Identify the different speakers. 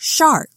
Speaker 1: shark.